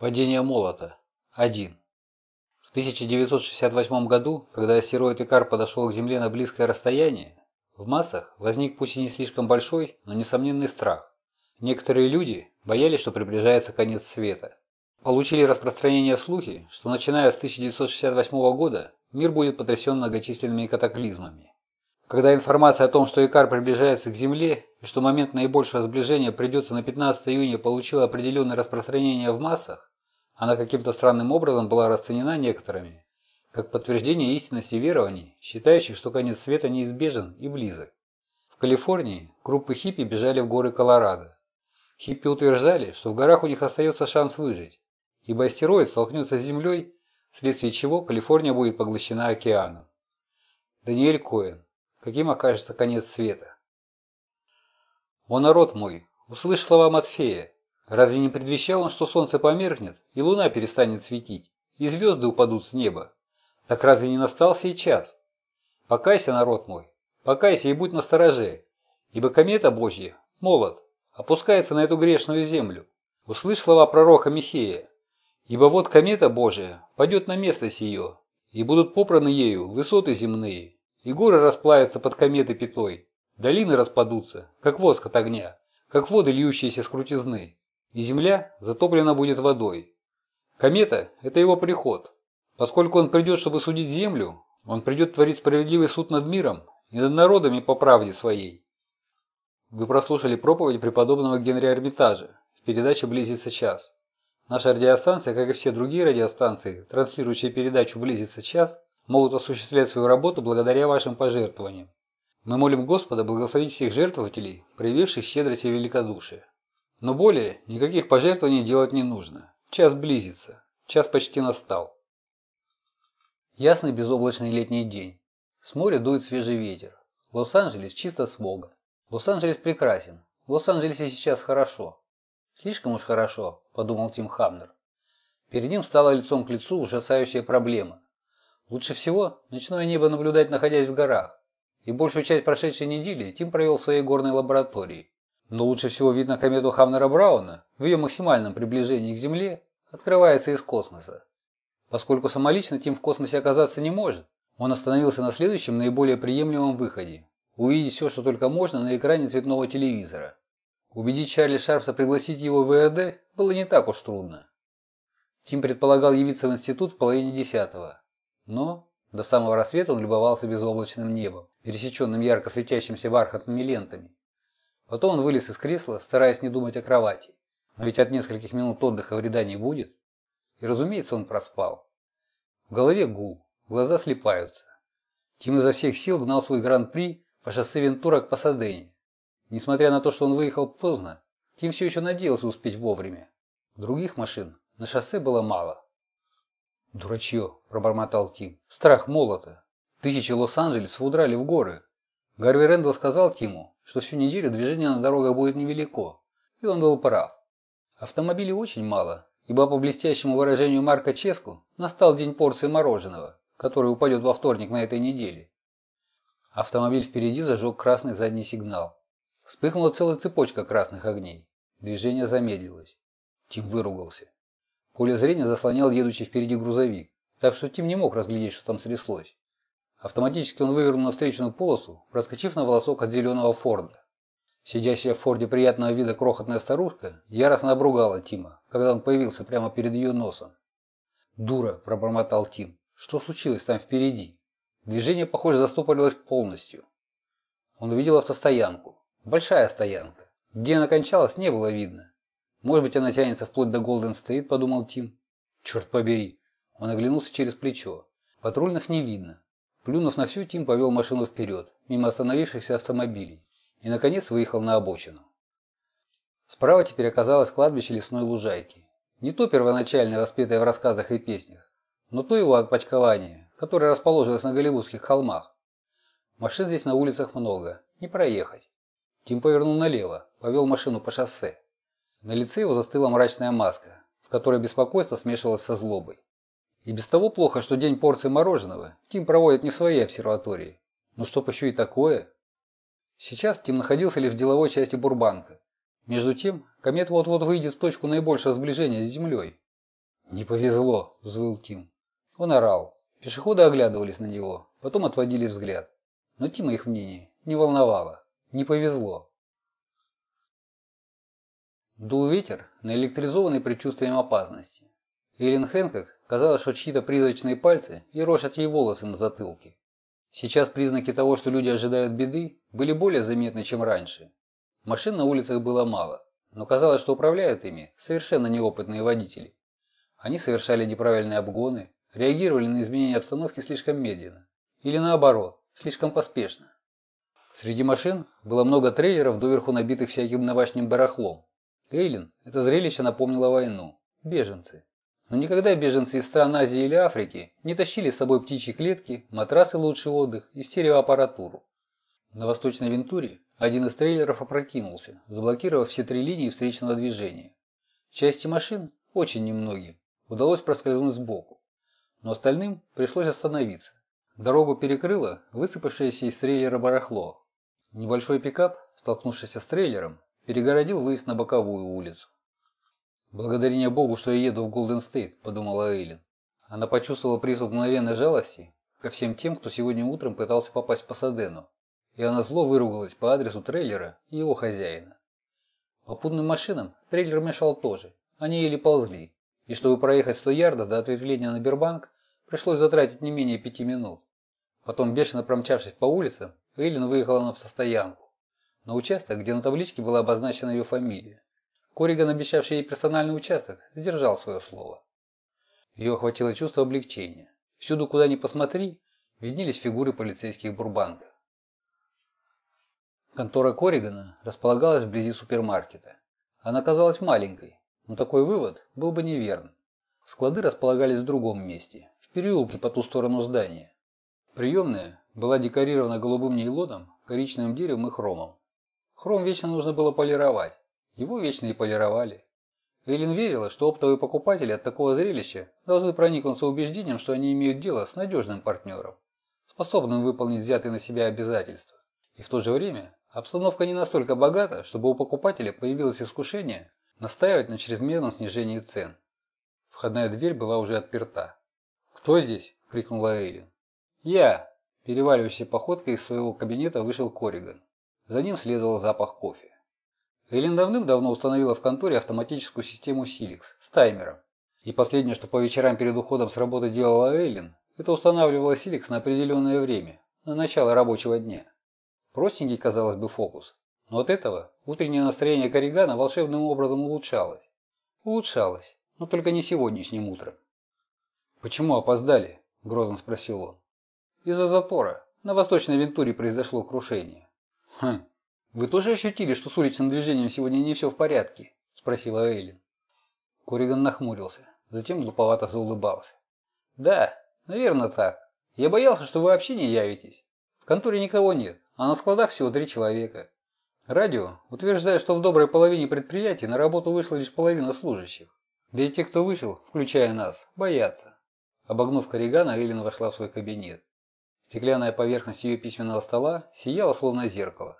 Падение молота. 1. В 1968 году, когда астероид Икар подошел к Земле на близкое расстояние, в массах возник пусть и не слишком большой, но несомненный страх. Некоторые люди боялись, что приближается конец света. Получили распространение слухи, что начиная с 1968 года мир будет потрясен многочисленными катаклизмами. Когда информация о том, что Икар приближается к Земле что момент наибольшего сближения придется на 15 июня получила определенное распространение в массах, она каким-то странным образом была расценена некоторыми как подтверждение истинности верований, считающих, что конец света неизбежен и близок. В Калифорнии группы хиппи бежали в горы Колорадо. Хиппи утверждали, что в горах у них остается шанс выжить, ибо астероид столкнется с Землей, вследствие чего Калифорния будет поглощена океаном. Даниэль Коэн каким окажется конец света. «О народ мой, услышь слова Матфея. Разве не предвещал он, что солнце померкнет, и луна перестанет светить, и звезды упадут с неба? Так разве не настал сей час? Покайся, народ мой, покайся и будь настороже, ибо комета Божья, молот, опускается на эту грешную землю. Услышь слова пророка Михея. Ибо вот комета Божия падет на место сие, и будут попраны ею высоты земные, и горы расплавятся под кометы пятой, долины распадутся, как воск от огня, как воды, льющиеся с крутизны, и земля затоплена будет водой. Комета – это его приход. Поскольку он придет, чтобы судить землю, он придет творить справедливый суд над миром и над народами по правде своей. Вы прослушали проповедь преподобного Генри Армитажа в передаче «Близится час». Наша радиостанция, как и все другие радиостанции, транслирующие передачу «Близится час», могут осуществлять свою работу благодаря вашим пожертвованиям. Мы молим Господа благословить всех жертвователей, проявивших щедрость и великодушие. Но более никаких пожертвований делать не нужно. Час близится. Час почти настал. Ясный безоблачный летний день. С моря дует свежий ветер. Лос-Анджелес чисто смога. Лос-Анджелес прекрасен. В Лос-Анджелесе сейчас хорошо. Слишком уж хорошо, подумал Тим Хамнер. Перед ним стала лицом к лицу ужасающая проблема. Лучше всего ночное небо наблюдать, находясь в горах. И большую часть прошедшей недели Тим провел в своей горной лаборатории. Но лучше всего видно комету Хамнера Брауна в ее максимальном приближении к Земле открывается из космоса. Поскольку самолично Тим в космосе оказаться не может, он остановился на следующем наиболее приемлемом выходе – увидеть все, что только можно на экране цветного телевизора. Убедить Чарли Шарпса пригласить его в ВРД было не так уж трудно. Тим предполагал явиться в институт в половине десятого. Но до самого рассвета он любовался безоблачным небом, пересеченным ярко светящимся бархатными лентами. Потом он вылез из кресла, стараясь не думать о кровати. Но ведь от нескольких минут отдыха вреда не будет. И разумеется, он проспал. В голове гул, глаза слепаются. Тим изо всех сил гнал свой гран-при по шоссе Вентура к Пасадене. Несмотря на то, что он выехал поздно, Тим все еще надеялся успеть вовремя. Других машин на шоссе было мало. «Дурачье», – пробормотал Тим. «Страх молота. Тысячи Лос-Анджелесов удрали в горы. Гарви Рэндалл сказал Тиму, что всю неделю движение на дорогах будет невелико. И он был прав. Автомобилей очень мало, ибо по блестящему выражению Марка Ческу настал день порции мороженого, который упадет во вторник на этой неделе. Автомобиль впереди зажег красный задний сигнал. Вспыхнула целая цепочка красных огней. Движение замедлилось. Тим выругался. Поле зрения заслонял едущий впереди грузовик, так что Тим не мог разглядеть, что там стряслось. Автоматически он вывернул на встречную полосу, проскочив на волосок от зеленого Форда. Сидящая в Форде приятного вида крохотная старушка яростно обругала Тима, когда он появился прямо перед ее носом. «Дура!» – пробормотал Тим. «Что случилось там впереди?» Движение, похоже, застопорилось полностью. Он увидел автостоянку. Большая стоянка. Где она кончалась, не было видно. Может быть, она тянется вплоть до Голден-стрит, подумал Тим. Черт побери. Он оглянулся через плечо. Патрульных не видно. Плюнув на всю, Тим повел машину вперед, мимо остановившихся автомобилей, и, наконец, выехал на обочину. Справа теперь оказалось кладбище лесной лужайки. Не то первоначальное, воспетое в рассказах и песнях, но то его отпочкование, которое расположилось на голливудских холмах. Машин здесь на улицах много, не проехать. Тим повернул налево, повел машину по шоссе. На лице его застыла мрачная маска, в которой беспокойство смешивалось со злобой. И без того плохо, что день порции мороженого Тим проводит не в своей обсерватории. Но чтоб еще и такое... Сейчас Тим находился лишь в деловой части Бурбанка. Между тем, комет вот-вот выйдет в точку наибольшего сближения с Землей. «Не повезло», – взвыл Тим. Он орал. Пешеходы оглядывались на него, потом отводили взгляд. Но Тима их мнение не волновало. Не повезло. Дул ветер, наэлектризованный предчувствием опасности. Эйлин Хэнкок казалось, что чьи-то призрачные пальцы и рошат ей волосы на затылке. Сейчас признаки того, что люди ожидают беды, были более заметны, чем раньше. Машин на улицах было мало, но казалось, что управляют ими совершенно неопытные водители. Они совершали неправильные обгоны, реагировали на изменения обстановки слишком медленно. Или наоборот, слишком поспешно. Среди машин было много трейлеров, доверху набитых всяким навашним барахлом. Эйлин это зрелище напомнило войну. Беженцы. Но никогда беженцы из стран Азии или Африки не тащили с собой птичьи клетки, матрасы лучший отдых и стереоаппаратуру. На Восточной Вентуре один из трейлеров опрокинулся, заблокировав все три линии встречного движения. Части машин, очень немногим, удалось проскользнуть сбоку, но остальным пришлось остановиться. Дорогу перекрыло высыпавшееся из трейлера барахло. Небольшой пикап, столкнувшийся с трейлером, перегородил выезд на боковую улицу. «Благодарение Богу, что я еду в Голден Стейт», – подумала Эйлин. Она почувствовала приступ мгновенной жалости ко всем тем, кто сегодня утром пытался попасть в Пасадену, и она зло выругалась по адресу трейлера и его хозяина. Попутным машинам трейлер мешал тоже, они еле ползли, и чтобы проехать 100 ярдов до ответвления на Бербанк, пришлось затратить не менее пяти минут. Потом, бешено промчавшись по улицам, Эйлин выехала на автостоянку, на участок, где на табличке была обозначена ее фамилия. Кориган, обещавший ей персональный участок, сдержал свое слово. Ее охватило чувство облегчения. Всюду, куда ни посмотри, виднелись фигуры полицейских Бурбанка. Контора Коригана располагалась вблизи супермаркета. Она казалась маленькой, но такой вывод был бы неверным. Склады располагались в другом месте, в переулке по ту сторону здания. Приемная была декорирована голубым нейлоном, коричневым деревом и хромом. Хром вечно нужно было полировать, его вечно и полировали. Эйлин верила, что оптовые покупатели от такого зрелища должны проникнуться убеждением, что они имеют дело с надежным партнером, способным выполнить взятые на себя обязательства. И в то же время обстановка не настолько богата, чтобы у покупателя появилось искушение настаивать на чрезмерном снижении цен. Входная дверь была уже отперта. «Кто здесь?» – крикнула Эйлин. «Я!» – переваливающей походкой из своего кабинета вышел Кориган. За ним следовал запах кофе. Эллен давным-давно установила в конторе автоматическую систему Силикс с таймером. И последнее, что по вечерам перед уходом с работы делала Эллен, это устанавливала Силикс на определенное время, на начало рабочего дня. Простенький, казалось бы, фокус. Но от этого утреннее настроение Корригана волшебным образом улучшалось. Улучшалось, но только не сегодняшним утром. «Почему опоздали?» – грозно спросил он. «Из-за затора. На Восточной Вентуре произошло крушение». «Хм, «Вы тоже ощутили, что с уличным движением сегодня не все в порядке?» – спросила Эйлин. Кориган нахмурился, затем глуповато заулыбался. «Да, наверное так. Я боялся, что вы вообще не явитесь. В конторе никого нет, а на складах всего три человека. Радио утверждает, что в доброй половине предприятий на работу вышла лишь половина служащих. Да и те, кто вышел, включая нас, боятся». Обогнув Коригана, Эйлин вошла в свой кабинет. Стеклянная поверхность ее письменного стола сияла словно зеркало.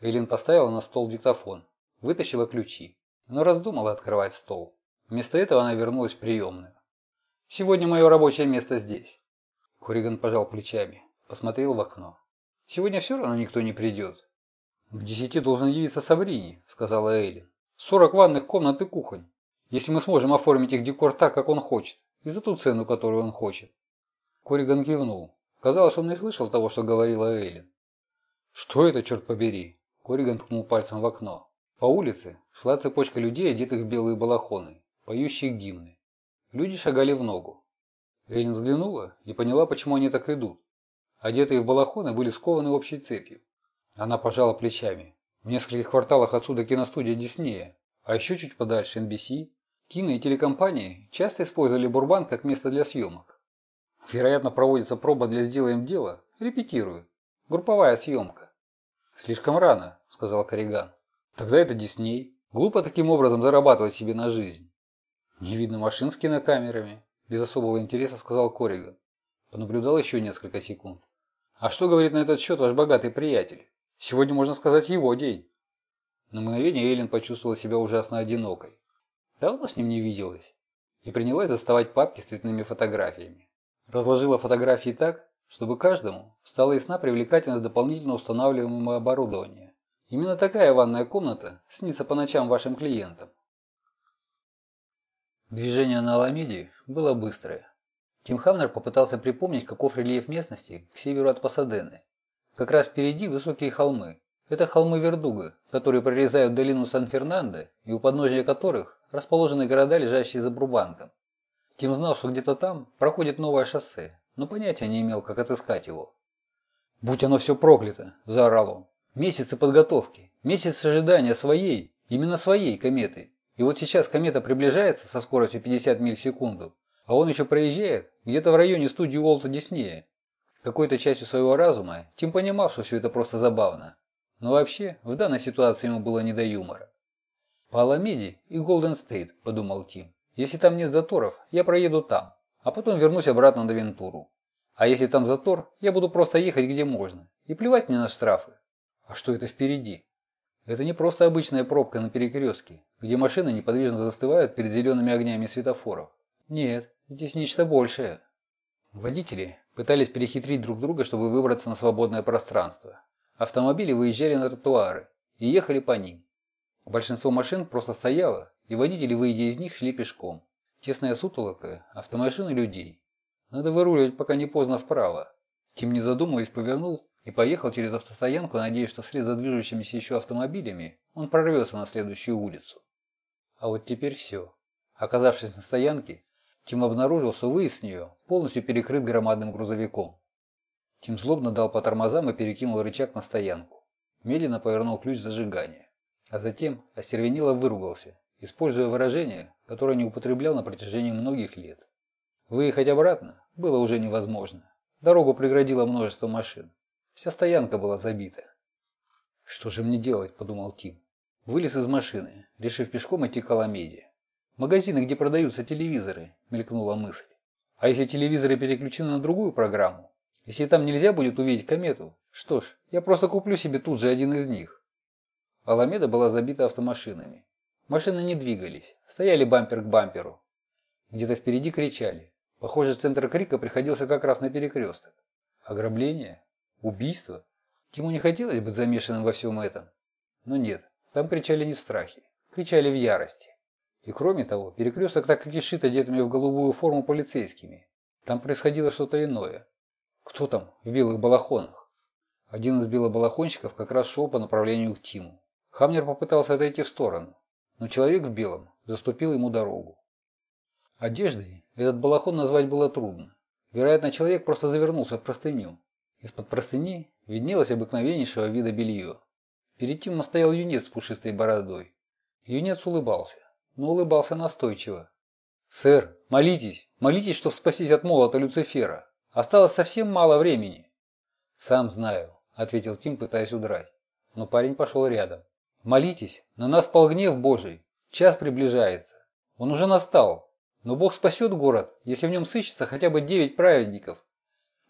Элин поставила на стол диктофон, вытащила ключи, но раздумала открывать стол. Вместо этого она вернулась в приемную. «Сегодня мое рабочее место здесь». Кориган пожал плечами, посмотрел в окно. «Сегодня все равно никто не придет». «К десяти должен явиться Сабрини», — сказала Эйлин. «Сорок ванных комнат и кухонь. Если мы сможем оформить их декор так, как он хочет, и за ту цену, которую он хочет». Кориган кивнул. Казалось, он не слышал того, что говорила Эйлин. «Что это, черт побери?» Кориган ткнул пальцем в окно. По улице шла цепочка людей, одетых в белые балахоны, поющих гимны. Люди шагали в ногу. Эллен взглянула и поняла, почему они так идут. Одетые в балахоны были скованы общей цепью. Она пожала плечами. В нескольких кварталах отсюда киностудия Диснея, а еще чуть подальше NBC. Кино и телекомпании часто использовали Бурбан как место для съемок. Вероятно, проводится проба для «Сделаем дело», репетируют. Групповая съемка. «Слишком рано», — сказал Корриган. «Тогда это Дисней. Глупо таким образом зарабатывать себе на жизнь». «Не видно машин с кинокамерами», — без особого интереса сказал Корриган. Понаблюдал еще несколько секунд. «А что говорит на этот счет ваш богатый приятель? Сегодня, можно сказать, его день». На мгновение Эйлин почувствовала себя ужасно одинокой. Давно с ним не виделась. и принялась доставать папки с цветными фотографиями. Разложила фотографии так, чтобы каждому стала ясна привлекательность дополнительно устанавливаемого оборудования. Именно такая ванная комната снится по ночам вашим клиентам. Движение на Аламеде было быстрое. Тим Хамнер попытался припомнить, каков рельеф местности к северу от Пасадены. Как раз впереди высокие холмы. Это холмы Вердуга, которые прорезают долину Сан-Фернандо и у подножия которых расположены города, лежащие за Брубанком. Тим знал, что где-то там проходит новое шоссе, но понятия не имел, как отыскать его. «Будь оно все проклято!» – заорал он. «Месяцы подготовки, месяц ожидания своей, именно своей кометы. И вот сейчас комета приближается со скоростью 50 миль в секунду, а он еще проезжает где-то в районе студии Уолта Диснея. Какой-то частью своего разума Тим понимал, что все это просто забавно. Но вообще, в данной ситуации ему было не до юмора. «По и Голден Стейт», – подумал Тим. «Если там нет заторов, я проеду там, а потом вернусь обратно на Вентуру. А если там затор, я буду просто ехать где можно. И плевать мне на штрафы. А что это впереди? Это не просто обычная пробка на перекрестке, где машины неподвижно застывают перед зелеными огнями светофоров. Нет, здесь нечто большее. Водители пытались перехитрить друг друга, чтобы выбраться на свободное пространство. Автомобили выезжали на тротуары и ехали по ним. Большинство машин просто стояло, и водители, выйдя из них, шли пешком. Тесная сутолока, автомашины людей. Надо выруливать, пока не поздно вправо. Тим, не задумываясь, повернул и поехал через автостоянку, надеясь, что вслед за движущимися еще автомобилями он прорвется на следующую улицу. А вот теперь все. Оказавшись на стоянке, Тим обнаружил, что выезд с нее полностью перекрыт громадным грузовиком. Тим злобно дал по тормозам и перекинул рычаг на стоянку. Медленно повернул ключ зажигания. А затем остервенело выругался, используя выражение, которое не употреблял на протяжении многих лет. Выехать обратно было уже невозможно. Дорогу преградило множество машин. Вся стоянка была забита. «Что же мне делать?» – подумал Тим. Вылез из машины, решив пешком идти к Аламеде. «Магазины, где продаются телевизоры», – мелькнула мысль. «А если телевизоры переключены на другую программу? Если там нельзя будет увидеть комету? Что ж, я просто куплю себе тут же один из них». Аламеда была забита автомашинами. Машины не двигались, стояли бампер к бамперу. Где-то впереди кричали. Похоже, центр крика приходился как раз на перекресток. Ограбление? Убийство? Тиму не хотелось быть замешанным во всем этом. Но нет, там кричали не в страхе, кричали в ярости. И кроме того, перекресток так и кишит одетыми в голубую форму полицейскими. Там происходило что-то иное. Кто там в белых балахонах? Один из белобалахонщиков как раз шел по направлению к Тиму. Хамнер попытался отойти в сторону, но человек в белом заступил ему дорогу. Одеждой этот балахон назвать было трудно. Вероятно, человек просто завернулся в простыню. Из-под простыни виднелось обыкновеннейшего вида белье. Перед Тимом стоял юнец с пушистой бородой. Юнец улыбался, но улыбался настойчиво. «Сэр, молитесь, молитесь, чтобы спастись от молота Люцифера. Осталось совсем мало времени». «Сам знаю», — ответил Тим, пытаясь удрать. Но парень пошел рядом. «Молитесь, на нас пал гнев Божий. Час приближается. Он уже настал. Но Бог спасет город, если в нем сыщется хотя бы девять праведников.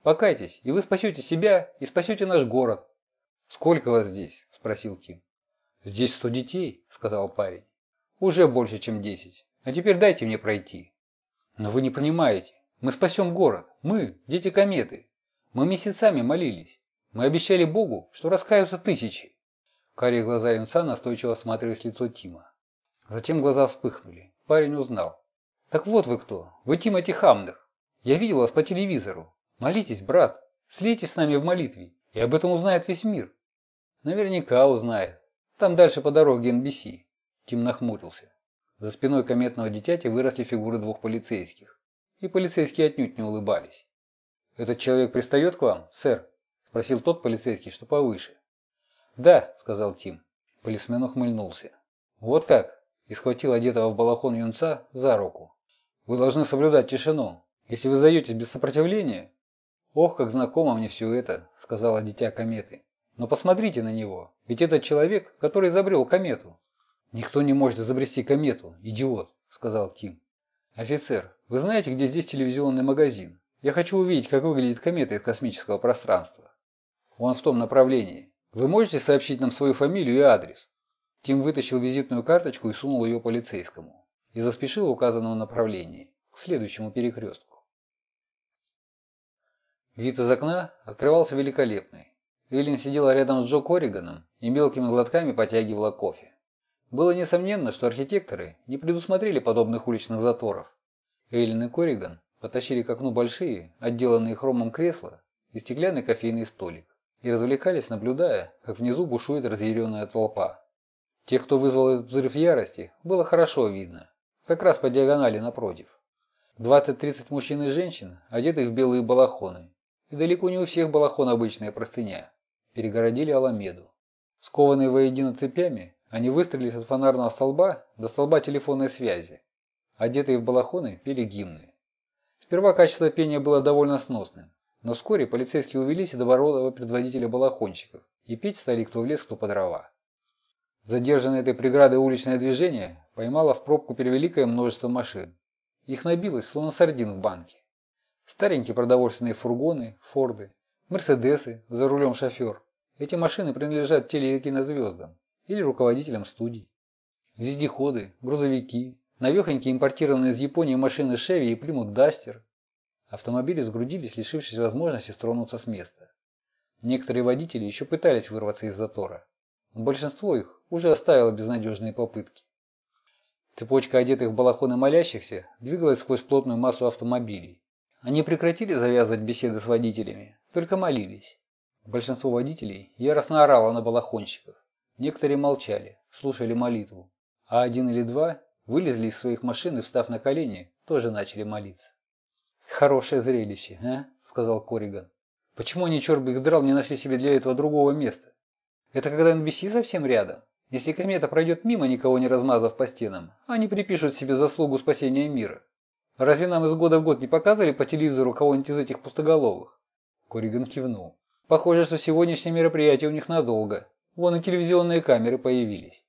Покайтесь, и вы спасете себя и спасете наш город. Сколько вас здесь? Спросил Тим. Здесь сто детей, сказал парень. Уже больше, чем десять. А теперь дайте мне пройти. Но вы не понимаете. Мы спасем город. Мы, дети кометы. Мы месяцами молились. Мы обещали Богу, что раскаются тысячи. Карие глаза юнца настойчиво осматривались лицо Тима. Затем глаза вспыхнули. Парень узнал. Так вот вы кто. Вы Тимоти Хамнер. Я видел вас по телевизору. Молитесь, брат. Слейте с нами в молитве. И об этом узнает весь мир. Наверняка узнает. Там дальше по дороге НБС. Тим нахмурился. За спиной кометного дитяти выросли фигуры двух полицейских. И полицейские отнюдь не улыбались. «Этот человек пристает к вам, сэр?» – спросил тот полицейский, что повыше. «Да», – сказал Тим. Полисмен ухмыльнулся. «Вот как?» – и схватил одетого в балахон юнца за руку. Вы должны соблюдать тишину. Если вы сдаетесь без сопротивления... Ох, как знакомо мне все это, сказала дитя кометы. Но посмотрите на него, ведь это человек, который изобрел комету. Никто не может изобрести комету, идиот, сказал Тим. Офицер, вы знаете, где здесь телевизионный магазин? Я хочу увидеть, как выглядит комета из космического пространства. Он в том направлении. Вы можете сообщить нам свою фамилию и адрес? Тим вытащил визитную карточку и сунул ее полицейскому. и заспешил в указанном направлении, к следующему перекрестку. Вид из окна открывался великолепный. Эллен сидела рядом с Джо Корриганом и мелкими глотками потягивала кофе. Было несомненно, что архитекторы не предусмотрели подобных уличных заторов. Эйлин и Корриган потащили к окну большие, отделанные хромом кресла и стеклянный кофейный столик и развлекались, наблюдая, как внизу бушует разъяренная толпа. Тех, кто вызвал этот взрыв ярости, было хорошо видно, как раз по диагонали напротив. 20-30 мужчин и женщин, одетых в белые балахоны, и далеко не у всех балахон обычная простыня, перегородили Аламеду. Скованные воедино цепями, они выстрелились от фонарного столба до столба телефонной связи. Одетые в балахоны пели гимны. Сперва качество пения было довольно сносным, но вскоре полицейские увелись и добородого предводителя балахонщиков, и петь стали кто в лес, кто по дрова. Задержанное этой преградой уличное движение поймало в пробку перевеликое множество машин. Их набилось, словно сардин в банке. Старенькие продовольственные фургоны, форды, мерседесы, за рулем шофер. Эти машины принадлежат теле- и кинозвездам или руководителям студий. Вездеходы, грузовики, навехонькие импортированные из Японии машины Chevy и Plymouth Duster. Автомобили сгрудились, лишившись возможности стронуться с места. Некоторые водители еще пытались вырваться из затора. Но большинство их уже оставило безнадежные попытки. Цепочка одетых в балахоны молящихся двигалась сквозь плотную массу автомобилей. Они прекратили завязывать беседы с водителями, только молились. Большинство водителей яростно орало на балахонщиков. Некоторые молчали, слушали молитву, а один или два вылезли из своих машин и, встав на колени, тоже начали молиться. «Хорошее зрелище, а?» – сказал Кориган. «Почему они, черт бы их драл, не нашли себе для этого другого места? Это когда NBC совсем рядом? Если комета пройдет мимо, никого не размазав по стенам, они припишут себе заслугу спасения мира. Разве нам из года в год не показывали по телевизору кого-нибудь из этих пустоголовых?» Кориган кивнул. «Похоже, что сегодняшнее мероприятие у них надолго. Вон и телевизионные камеры появились».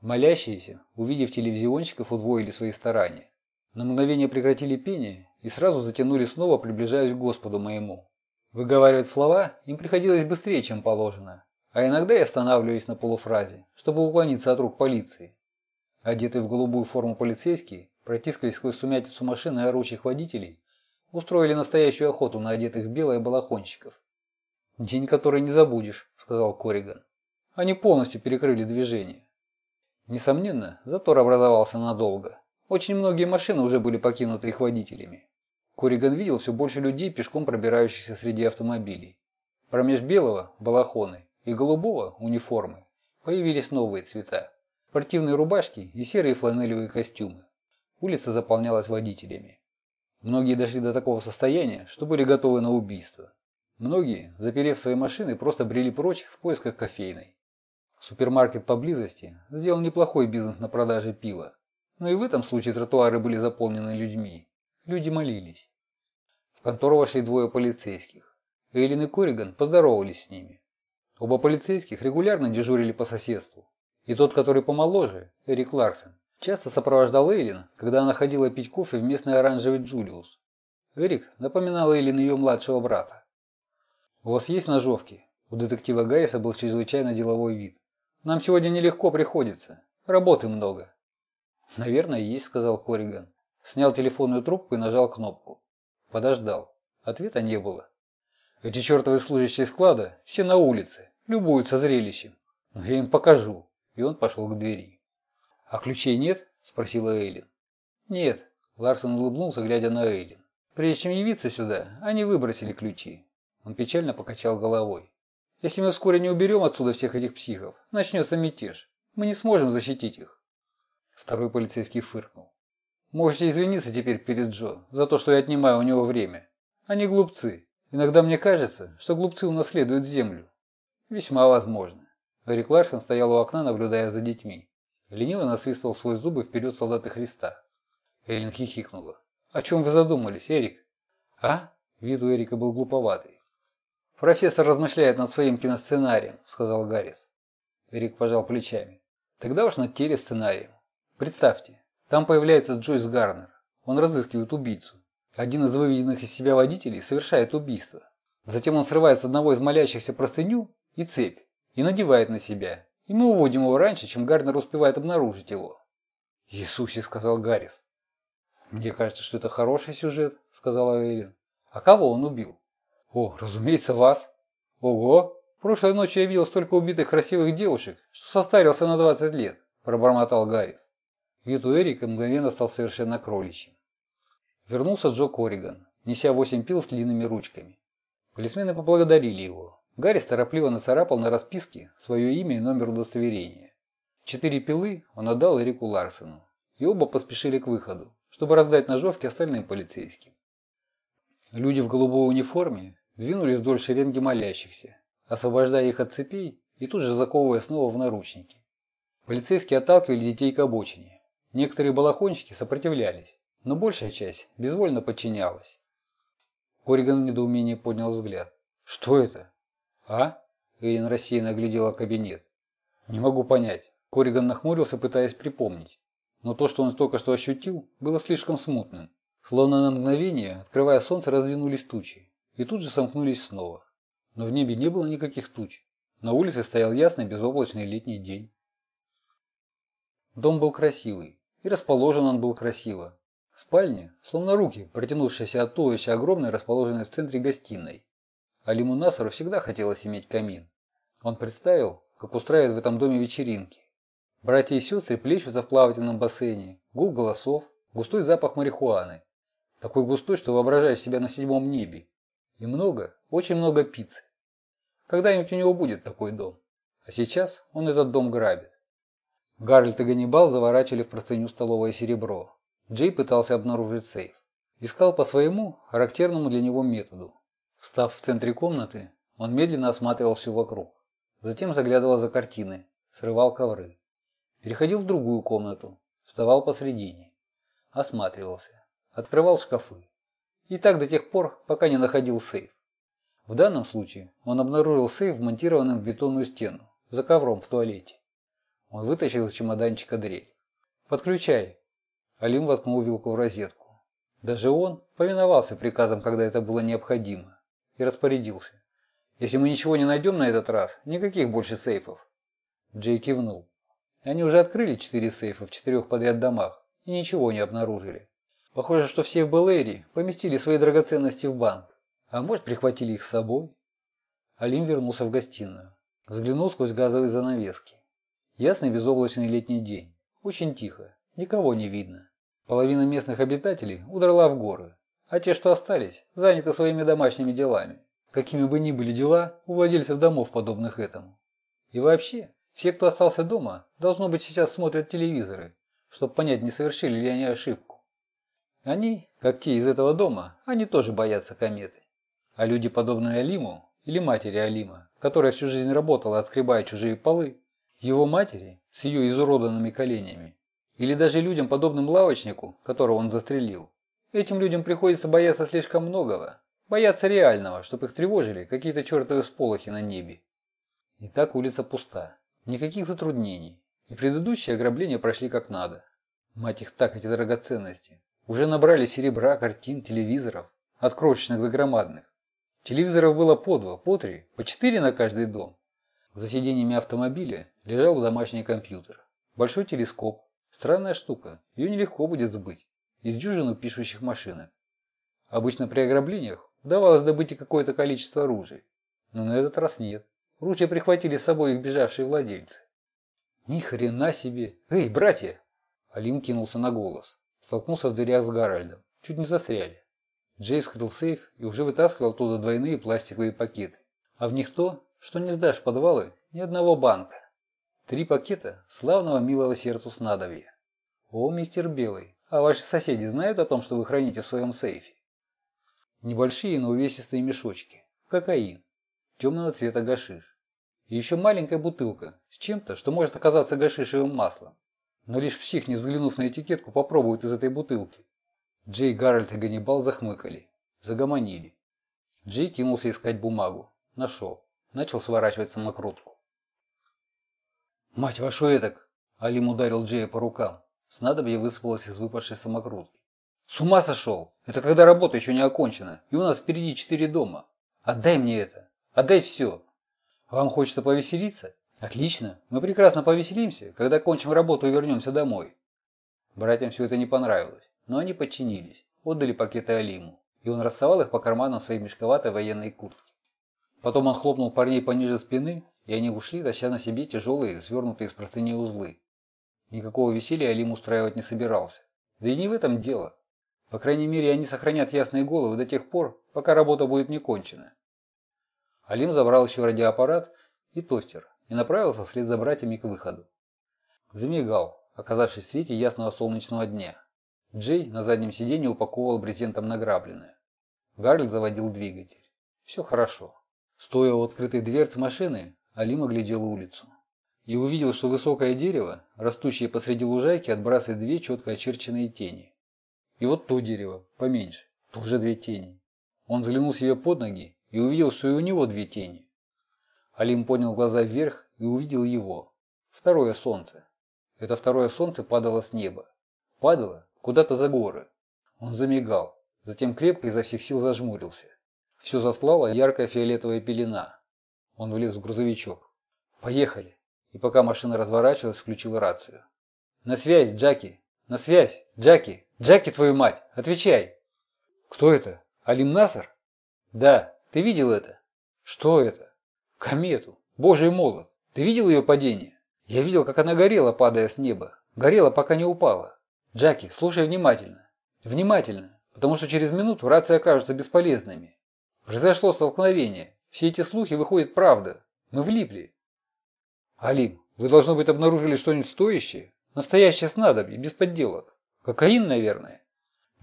Молящиеся, увидев телевизионщиков, удвоили свои старания. На мгновение прекратили пение и сразу затянули снова, приближаясь к Господу моему. Выговаривать слова им приходилось быстрее, чем положено, а иногда и останавливались на полуфразе, чтобы уклониться от рук полиции. Одетые в голубую форму полицейские протискались сквозь сумятицу машин и орущих водителей, устроили настоящую охоту на одетых в белое балахонщиков. «День, который не забудешь», — сказал Кориган. Они полностью перекрыли движение. Несомненно, затор образовался надолго. Очень многие машины уже были покинуты их водителями. Кориган видел все больше людей, пешком пробирающихся среди автомобилей. Промеж белого – балахоны и голубого – униформы. Появились новые цвета. Спортивные рубашки и серые фланелевые костюмы. Улица заполнялась водителями. Многие дошли до такого состояния, что были готовы на убийство. Многие, заперев свои машины, просто брели прочь в поисках кофейной. Супермаркет поблизости сделал неплохой бизнес на продаже пива. Но и в этом случае тротуары были заполнены людьми. Люди молились. В контору вошли двое полицейских. Эйлин и Кориган поздоровались с ними. Оба полицейских регулярно дежурили по соседству. И тот, который помоложе, Эрик Ларсен, часто сопровождал Эйлин, когда она ходила пить кофе в местный оранжевый Джулиус. Эрик напоминал Эйлин ее младшего брата. «У вас есть ножовки?» У детектива Гарриса был чрезвычайно деловой вид. «Нам сегодня нелегко приходится. Работы много». «Наверное, есть», — сказал Кориган. Снял телефонную трубку и нажал кнопку. Подождал. Ответа не было. Эти чертовы служащие склада все на улице, любуются зрелищем. Я им покажу. И он пошел к двери. «А ключей нет?» – спросила Эйлин. «Нет», – Ларсон улыбнулся, глядя на Эйлин. «Прежде чем явиться сюда, они выбросили ключи». Он печально покачал головой. «Если мы вскоре не уберем отсюда всех этих психов, начнется мятеж. Мы не сможем защитить их. Второй полицейский фыркнул. Можете извиниться теперь перед Джо за то, что я отнимаю у него время. Они глупцы. Иногда мне кажется, что глупцы унаследуют землю. Весьма возможно. Эрик Ларсон стоял у окна, наблюдая за детьми. Лениво насвистывал свои зубы вперед солдаты Христа. Эллен хихикнула. «О чем вы задумались, Эрик?» «А?» Вид у Эрика был глуповатый. «Профессор размышляет над своим киносценарием», — сказал Гаррис. Эрик пожал плечами. «Тогда уж над телесценарием. Представьте, там появляется Джойс Гарнер. Он разыскивает убийцу. Один из выведенных из себя водителей совершает убийство. Затем он срывает с одного из молящихся простыню и цепь и надевает на себя. И мы уводим его раньше, чем Гарнер успевает обнаружить его. «Иисусе», — сказал Гаррис. «Мне кажется, что это хороший сюжет», — сказала Эйлин. «А кого он убил?» «О, разумеется, вас». «Ого! Прошлой ночью я видел столько убитых красивых девушек, что состарился на 20 лет», – пробормотал Гаррис. Вид у Эрика мгновенно стал совершенно кроличьим. Вернулся Джо Корриган, неся восемь пил с длинными ручками. Полисмены поблагодарили его. Гаррис торопливо нацарапал на расписке свое имя и номер удостоверения. Четыре пилы он отдал Эрику Ларсену, и оба поспешили к выходу, чтобы раздать ножовки остальным полицейским. Люди в голубой униформе двинулись вдоль шеренги молящихся, освобождая их от цепей и тут же заковывая снова в наручники. Полицейские отталкивали детей к обочине. Некоторые балахончики сопротивлялись, но большая часть безвольно подчинялась. Корриган в недоумении поднял взгляд. «Что это?» «А?» Эйн рассеянно оглядела кабинет. «Не могу понять». Корриган нахмурился, пытаясь припомнить. Но то, что он только что ощутил, было слишком смутным. Словно на мгновение, открывая солнце, раздвинулись тучи и тут же сомкнулись снова. Но в небе не было никаких туч. На улице стоял ясный безоблачный летний день. Дом был красивый, и расположен он был красиво. Спальня, словно руки, протянувшиеся от туловища огромной, расположенной в центре гостиной. Алиму Насару всегда хотелось иметь камин. Он представил, как устраивает в этом доме вечеринки. Братья и сестры плещутся в плавательном бассейне, гул голосов, густой запах марихуаны. Такой густой, что воображаешь себя на седьмом небе. И много, очень много пиццы. Когда-нибудь у него будет такой дом. А сейчас он этот дом грабит. Гарольд и Ганнибал заворачивали в простыню столовое серебро. Джей пытался обнаружить сейф. Искал по своему, характерному для него методу. Встав в центре комнаты, он медленно осматривал все вокруг. Затем заглядывал за картины, срывал ковры. Переходил в другую комнату, вставал посредине. Осматривался, открывал шкафы. И так до тех пор, пока не находил сейф. В данном случае он обнаружил сейф, вмонтированным в бетонную стену, за ковром в туалете. Он вытащил из чемоданчика дрель. «Подключай!» Алим воткнул вилку в розетку. Даже он повиновался приказам, когда это было необходимо, и распорядился. «Если мы ничего не найдем на этот раз, никаких больше сейфов». Джей кивнул. Они уже открыли четыре сейфа в четырех подряд домах и ничего не обнаружили. Похоже, что все в Белэри поместили свои драгоценности в банк, а может прихватили их с собой. Алим вернулся в гостиную. Взглянул сквозь газовые занавески. Ясный безоблачный летний день. Очень тихо. Никого не видно. Половина местных обитателей удрала в горы, а те, что остались, заняты своими домашними делами. Какими бы ни были дела у владельцев домов, подобных этому. И вообще, все, кто остался дома, должно быть сейчас смотрят телевизоры, чтобы понять, не совершили ли они ошибку. Они, как те из этого дома, они тоже боятся кометы. А люди, подобные Алиму, или матери Алима, которая всю жизнь работала, отскребая чужие полы, его матери с ее изуродованными коленями, или даже людям, подобным лавочнику, которого он застрелил, этим людям приходится бояться слишком многого, бояться реального, чтобы их тревожили какие-то чертовы сполохи на небе. И так улица пуста, никаких затруднений, и предыдущие ограбления прошли как надо. Мать их так, эти драгоценности. Уже набрали серебра, картин, телевизоров, от крошечных до громадных. Телевизоров было по два, по три, по четыре на каждый дом. За сиденьями автомобиля лежал домашний компьютер. Большой телескоп. Странная штука, ее нелегко будет сбыть. Из дюжины пишущих машинок. Обычно при ограблениях удавалось добыть и какое-то количество оружия. Но на этот раз нет. Ружья прихватили с собой их бежавшие владельцы. Ни хрена себе! Эй, братья! Алим кинулся на голос. Столкнулся в дверях с Гарольдом. Чуть не застряли. Джей скрыл сейф и уже вытаскивал оттуда двойные пластиковые пакеты. А в них то, что не сдашь в подвалы ни одного банка. Три пакета славного милого сердцу снадобья. О, мистер Белый, а ваши соседи знают о том, что вы храните в своем сейфе? Небольшие, но увесистые мешочки. Кокаин. Темного цвета гашиш. И еще маленькая бутылка с чем-то, что может оказаться гашишевым маслом. Но лишь псих, не взглянув на этикетку, попробует из этой бутылки. Джей, Гарольд и Ганнибал захмыкали. Загомонили. Джей кинулся искать бумагу. Нашел. Начал сворачивать самокрутку. «Мать вашу эдак!» Алим ударил Джея по рукам. Снадобье высыпалось из выпавшей самокрутки. «С ума сошел! Это когда работа еще не окончена, и у нас впереди четыре дома. Отдай мне это! Отдай все! Вам хочется повеселиться? Отлично, мы прекрасно повеселимся, когда кончим работу и вернемся домой. Братьям все это не понравилось, но они подчинились, отдали пакеты Алиму, и он рассовал их по карманам своей мешковатой военной куртки. Потом он хлопнул парней пониже спины, и они ушли, таща на себе тяжелые, свернутые из простыни узлы. Никакого веселья Алим устраивать не собирался. Да и не в этом дело. По крайней мере, они сохранят ясные головы до тех пор, пока работа будет не кончена. Алим забрал еще радиоаппарат и тостер и направился вслед за братьями к выходу. Замигал, оказавшись в свете ясного солнечного дня. Джей на заднем сиденье упаковывал брезентом награбленное. Гарльд заводил двигатель. Все хорошо. Стоя у открытой дверцы машины, Алим оглядел улицу. И увидел, что высокое дерево, растущее посреди лужайки, отбрасывает две четко очерченные тени. И вот то дерево, поменьше, тоже две тени. Он взглянул себе под ноги и увидел, что и у него две тени. Алим поднял глаза вверх и увидел его. Второе солнце. Это второе солнце падало с неба. Падало куда-то за горы. Он замигал, затем крепко изо всех сил зажмурился. Все заслала яркая фиолетовая пелена. Он влез в грузовичок. «Поехали!» И пока машина разворачивалась, включил рацию. «На связь, Джаки! На связь! Джаки! Джаки, твою мать! Отвечай!» «Кто это? Алим Насар?» «Да. Ты видел это?» «Что это?» «Комету. Божий молот. Ты видел ее падение?» «Я видел, как она горела, падая с неба. Горела, пока не упала. Джаки, слушай внимательно. Внимательно, потому что через минуту рации окажутся бесполезными. Произошло столкновение. Все эти слухи выходят правда. Мы влипли. Алим, вы, должно быть, обнаружили что-нибудь стоящее? Настоящее снадобье, без подделок. Кокаин, наверное.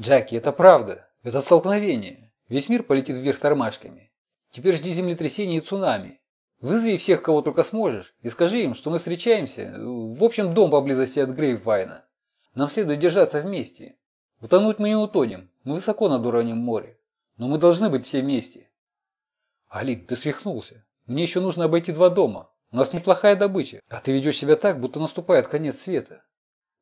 Джаки, это правда. Это столкновение. Весь мир полетит вверх тормашками. Теперь жди землетрясения и цунами. Вызови всех, кого только сможешь, и скажи им, что мы встречаемся в общем дом поблизости от Грейввайна. Нам следует держаться вместе. Утонуть мы не утонем, мы высоко над уровнем моря. Но мы должны быть все вместе. Алим, ты свихнулся. Мне еще нужно обойти два дома. У нас неплохая добыча, а ты ведешь себя так, будто наступает конец света.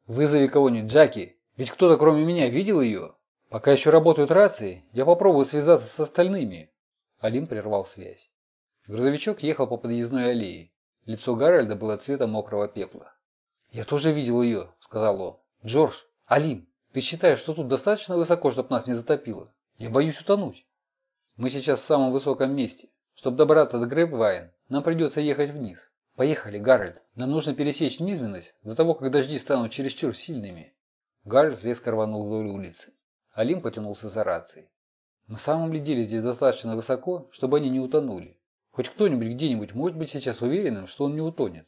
Вызови кого-нибудь, Джаки, ведь кто-то кроме меня видел ее. Пока еще работают рации, я попробую связаться с остальными. Алим прервал связь. Грузовичок ехал по подъездной аллее. Лицо Гарольда было цвета мокрого пепла. «Я тоже видел ее», — сказал он. «Джордж, Алим, ты считаешь, что тут достаточно высоко, чтобы нас не затопило? Я боюсь утонуть». «Мы сейчас в самом высоком месте. Чтобы добраться до Грэбвайн, нам придется ехать вниз. Поехали, Гарольд. Нам нужно пересечь низменность до того, как дожди станут чересчур сильными». Гарольд резко рванул вдоль улицы. Алим потянулся за рацией. «На самом ли деле здесь достаточно высоко, чтобы они не утонули? Хоть кто-нибудь где-нибудь может быть сейчас уверенным, что он не утонет?»